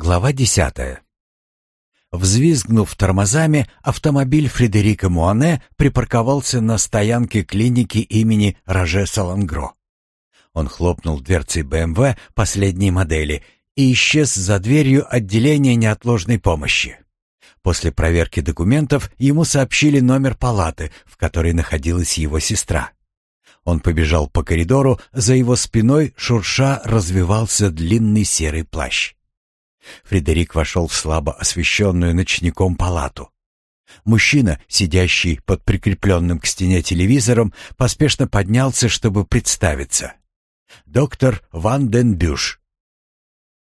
Глава десятая. Взвизгнув тормозами, автомобиль Фредерика Муане припарковался на стоянке клиники имени Роже Салангро. Он хлопнул дверцей БМВ последней модели и исчез за дверью отделения неотложной помощи. После проверки документов ему сообщили номер палаты, в которой находилась его сестра. Он побежал по коридору, за его спиной шурша развивался длинный серый плащ. Фредерик вошел в слабо освещенную ночником палату. Мужчина, сидящий под прикрепленным к стене телевизором, поспешно поднялся, чтобы представиться. «Доктор Ван ден Бюш».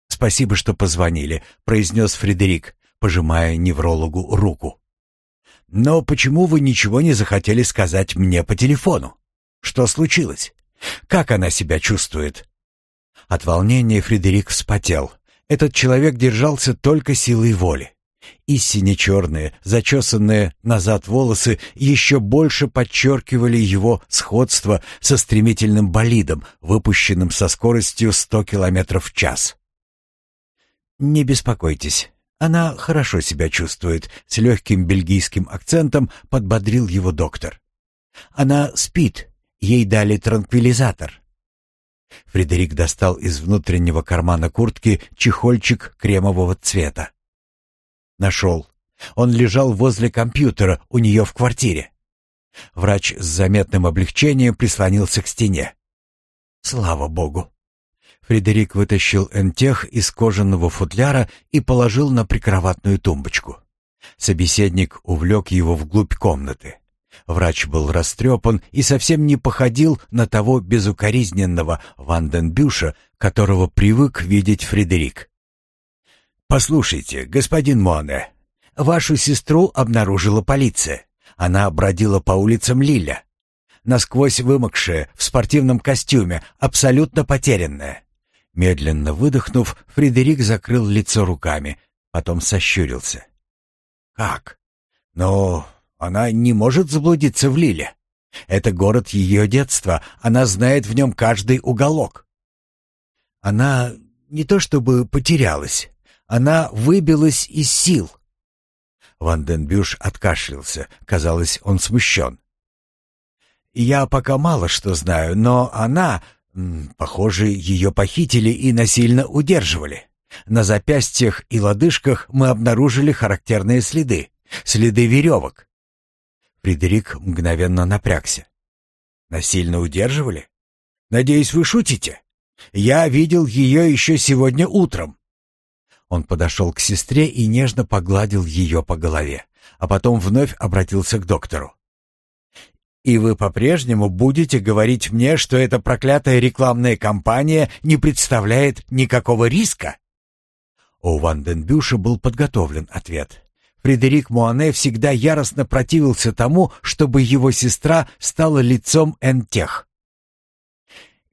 «Спасибо, что позвонили», — произнес Фредерик, пожимая неврологу руку. «Но почему вы ничего не захотели сказать мне по телефону? Что случилось? Как она себя чувствует?» От волнения Фредерик вспотел, этот человек держался только силой воли. И сине-черные, зачесанные назад волосы еще больше подчеркивали его сходство со стремительным болидом, выпущенным со скоростью 100 км в час. «Не беспокойтесь, она хорошо себя чувствует», — с легким бельгийским акцентом подбодрил его доктор. «Она спит, ей дали транквилизатор». Фредерик достал из внутреннего кармана куртки чехольчик кремового цвета. Нашел. Он лежал возле компьютера у нее в квартире. Врач с заметным облегчением прислонился к стене. Слава богу. Фредерик вытащил энтех из кожаного футляра и положил на прикроватную тумбочку. Собеседник увлек его вглубь комнаты. Врач был растрепан и совсем не походил на того безукоризненного Ванденбюша, которого привык видеть Фредерик. «Послушайте, господин Моне, вашу сестру обнаружила полиция. Она бродила по улицам Лиля. Насквозь вымокшая, в спортивном костюме, абсолютно потерянная». Медленно выдохнув, Фредерик закрыл лицо руками, потом сощурился. «Как? Но она не может заблудиться в Лиле. Это город ее детства, она знает в нем каждый уголок. Она не то чтобы потерялась, она выбилась из сил. Ванденбюш откашлялся, казалось, он смущен. «Я пока мало что знаю, но она, похоже, ее похитили и насильно удерживали. На запястьях и лодыжках мы обнаружили характерные следы, следы веревок. Фредерик мгновенно напрягся. «Насильно удерживали? Надеюсь, вы шутите? Я видел ее еще сегодня утром». Он подошел к сестре и нежно погладил ее по голове, а потом вновь обратился к доктору. «И вы по-прежнему будете говорить мне, что эта проклятая рекламная кампания не представляет никакого риска?» У Ванденбюша был подготовлен ответ. Фредерик Муане всегда яростно противился тому, чтобы его сестра стала лицом Энтех.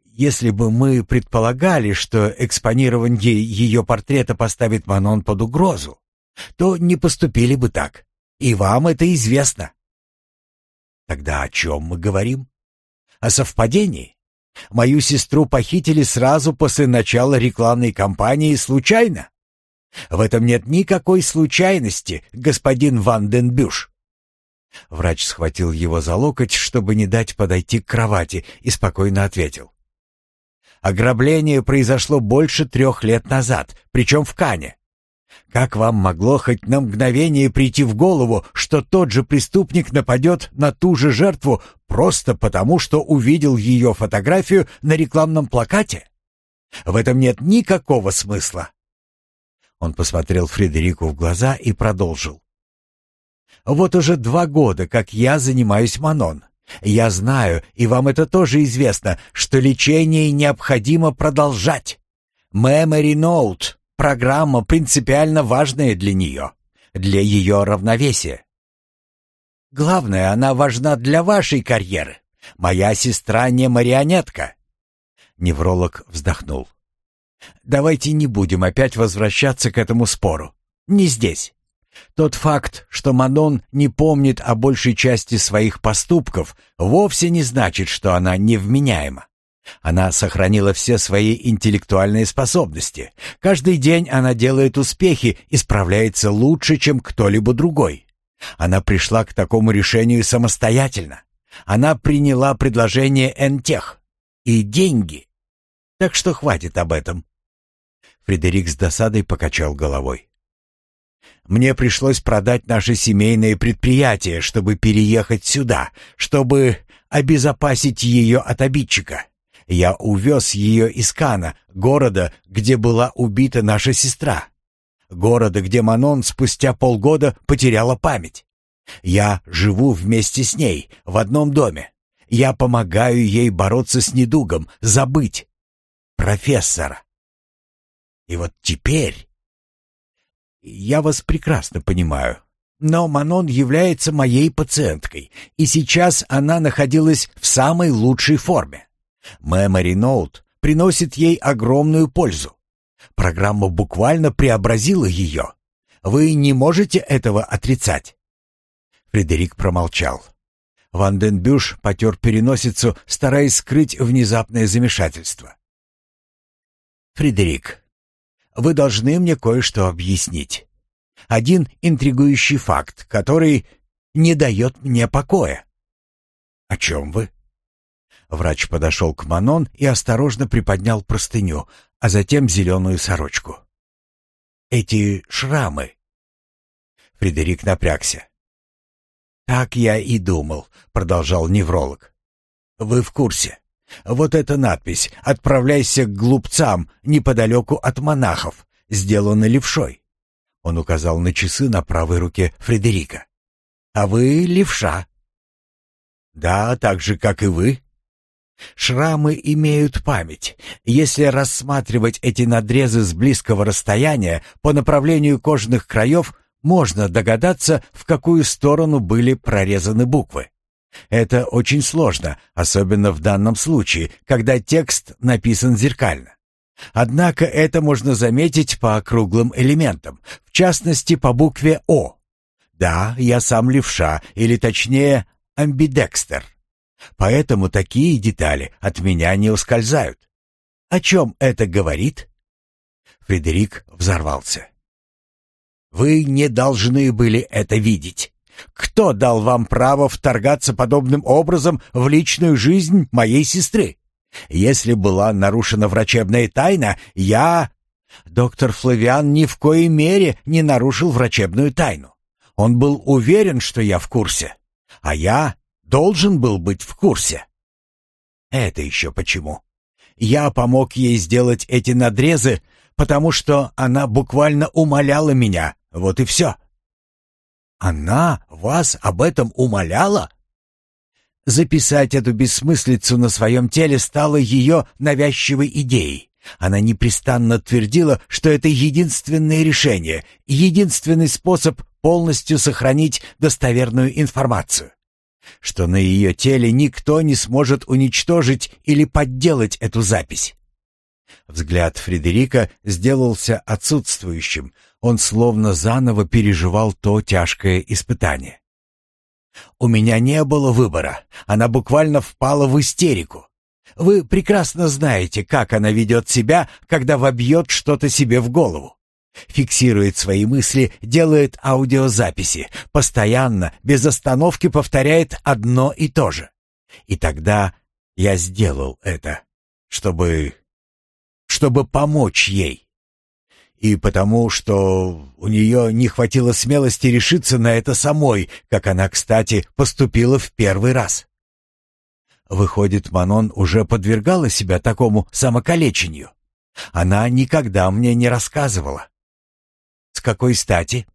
Если бы мы предполагали, что экспонирование ее портрета поставит Манон под угрозу, то не поступили бы так. И вам это известно. Тогда о чем мы говорим? О совпадении? Мою сестру похитили сразу после начала рекламной кампании случайно? В этом нет никакой случайности, господин Ванденбюш. Врач схватил его за локоть, чтобы не дать подойти к кровати, и спокойно ответил. Ограбление произошло больше трех лет назад, причем в Кане. Как вам могло хоть на мгновение прийти в голову, что тот же преступник нападет на ту же жертву просто потому, что увидел ее фотографию на рекламном плакате? В этом нет никакого смысла. Он посмотрел Фредерику в глаза и продолжил. «Вот уже два года, как я занимаюсь Манон. Я знаю, и вам это тоже известно, что лечение необходимо продолжать. Memory Note — программа принципиально важная для нее, для ее равновесия. Главное, она важна для вашей карьеры. Моя сестра не марионетка». Невролог вздохнул. Давайте не будем опять возвращаться к этому спору. Не здесь. Тот факт, что Манон не помнит о большей части своих поступков, вовсе не значит, что она невменяема. Она сохранила все свои интеллектуальные способности. Каждый день она делает успехи и справляется лучше, чем кто-либо другой. Она пришла к такому решению самостоятельно. Она приняла предложение Энтех и деньги. Так что хватит об этом. Фредерик с досадой покачал головой. Мне пришлось продать наше семейное предприятие, чтобы переехать сюда, чтобы обезопасить ее от обидчика. Я увез ее из Кана, города, где была убита наша сестра. Города, где Манон спустя полгода потеряла память. Я живу вместе с ней, в одном доме. Я помогаю ей бороться с недугом, забыть. Профессора. И вот теперь... Я вас прекрасно понимаю. Но Манон является моей пациенткой, и сейчас она находилась в самой лучшей форме. Memory Note приносит ей огромную пользу. Программа буквально преобразила ее. Вы не можете этого отрицать. Фредерик промолчал. Ванденбюш потер переносицу, стараясь скрыть внезапное замешательство. «Фредерик, вы должны мне кое-что объяснить. Один интригующий факт, который не дает мне покоя». «О чем вы?» Врач подошел к Манон и осторожно приподнял простыню, а затем зеленую сорочку. «Эти шрамы...» Фредерик напрягся. «Так я и думал», — продолжал невролог. «Вы в курсе? Вот эта надпись «Отправляйся к глупцам» неподалеку от монахов, сделана левшой». Он указал на часы на правой руке Фредерика. «А вы левша». «Да, так же, как и вы», Шрамы имеют память. Если рассматривать эти надрезы с близкого расстояния по направлению кожных краев, можно догадаться, в какую сторону были прорезаны буквы. Это очень сложно, особенно в данном случае, когда текст написан зеркально. Однако это можно заметить по округлым элементам, в частности по букве «О». Да, я сам левша, или точнее, амбидекстер. Поэтому такие детали от меня не ускользают. О чем это говорит? Фредерик взорвался. Вы не должны были это видеть. Кто дал вам право вторгаться подобным образом в личную жизнь моей сестры? Если была нарушена врачебная тайна, я... Доктор Флавиан ни в коей мере не нарушил врачебную тайну. Он был уверен, что я в курсе. А я должен был быть в курсе. Это еще почему? Я помог ей сделать эти надрезы, потому что она буквально умоляла меня, вот и все. Она вас об этом умоляла? Записать эту бессмыслицу на своем теле стало ее навязчивой идеей. Она непрестанно твердила, что это единственное решение, единственный способ полностью сохранить достоверную информацию что на ее теле никто не сможет уничтожить или подделать эту запись. Взгляд Фредерика сделался отсутствующим, он словно заново переживал то тяжкое испытание. «У меня не было выбора, она буквально впала в истерику. Вы прекрасно знаете, как она ведет себя, когда вобьет что-то себе в голову. Фиксирует свои мысли, делает аудиозаписи, постоянно, без остановки повторяет одно и то же. И тогда я сделал это, чтобы... чтобы помочь ей. И потому, что у нее не хватило смелости решиться на это самой, как она, кстати, поступила в первый раз. Выходит, Манон уже подвергала себя такому самокалечению. Она никогда мне не рассказывала. С какой стати?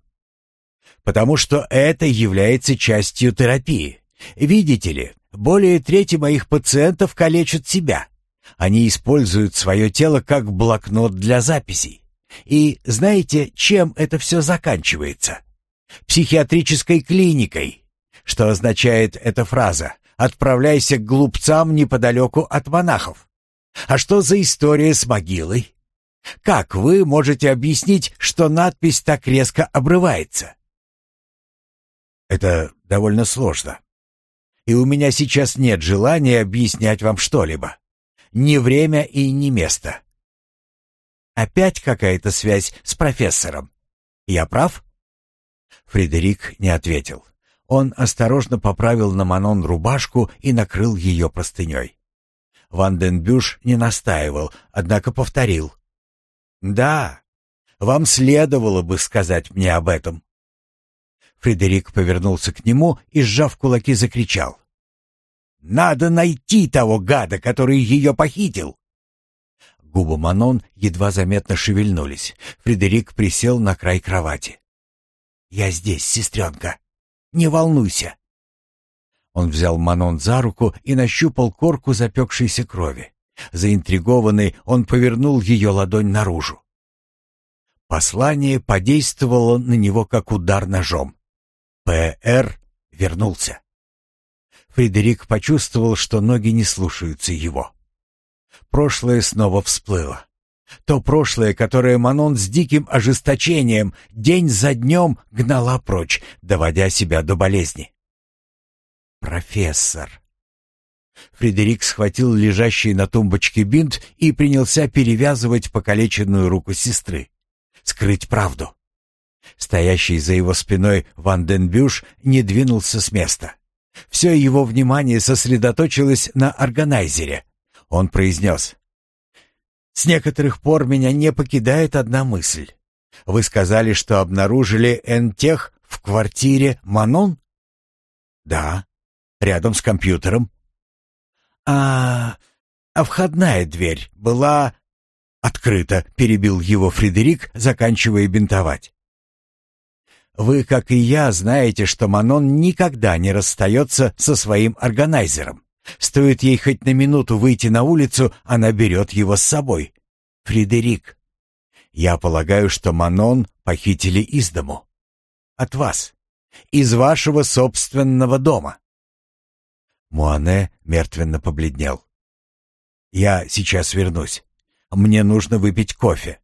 Потому что это является частью терапии. Видите ли, более трети моих пациентов калечат себя. Они используют свое тело как блокнот для записей. И знаете, чем это все заканчивается? Психиатрической клиникой. Что означает эта фраза? «Отправляйся к глупцам неподалеку от монахов». А что за история с могилой? Как вы можете объяснить, что надпись так резко обрывается? Это довольно сложно. И у меня сейчас нет желания объяснять вам что-либо. Не время и не место. Опять какая-то связь с профессором. Я прав? Фредерик не ответил. Он осторожно поправил на Манон рубашку и накрыл ее простыней. Ванденбюш не настаивал, однако повторил. «Да, вам следовало бы сказать мне об этом». Фредерик повернулся к нему и, сжав кулаки, закричал. «Надо найти того гада, который ее похитил!» Губы Манон едва заметно шевельнулись. Фредерик присел на край кровати. «Я здесь, сестренка. Не волнуйся». Он взял Манон за руку и нащупал корку запекшейся крови. Заинтригованный, он повернул ее ладонь наружу. Послание подействовало на него как удар ножом. П.Р. вернулся. Фредерик почувствовал, что ноги не слушаются его. Прошлое снова всплыло. То прошлое, которое Манон с диким ожесточением день за днем гнала прочь, доводя себя до болезни. «Профессор!» Фредерик схватил лежащий на тумбочке бинт и принялся перевязывать покалеченную руку сестры. Скрыть правду. Стоящий за его спиной Ванденбюш не двинулся с места. Все его внимание сосредоточилось на органайзере. Он произнес. «С некоторых пор меня не покидает одна мысль. Вы сказали, что обнаружили Энтех в квартире Манон?» «Да, рядом с компьютером». «А, а входная дверь была...» «Открыта», — перебил его Фредерик, заканчивая бинтовать. Вы, как и я, знаете, что Манон никогда не расстается со своим органайзером. Стоит ей хоть на минуту выйти на улицу, она берет его с собой. Фредерик, я полагаю, что Манон похитили из дому. От вас. Из вашего собственного дома. Муане мертвенно побледнел. «Я сейчас вернусь. Мне нужно выпить кофе».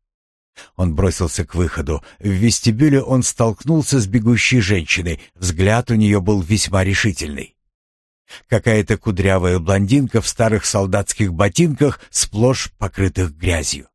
Он бросился к выходу. В вестибюле он столкнулся с бегущей женщиной. Взгляд у нее был весьма решительный. Какая-то кудрявая блондинка в старых солдатских ботинках, сплошь покрытых грязью.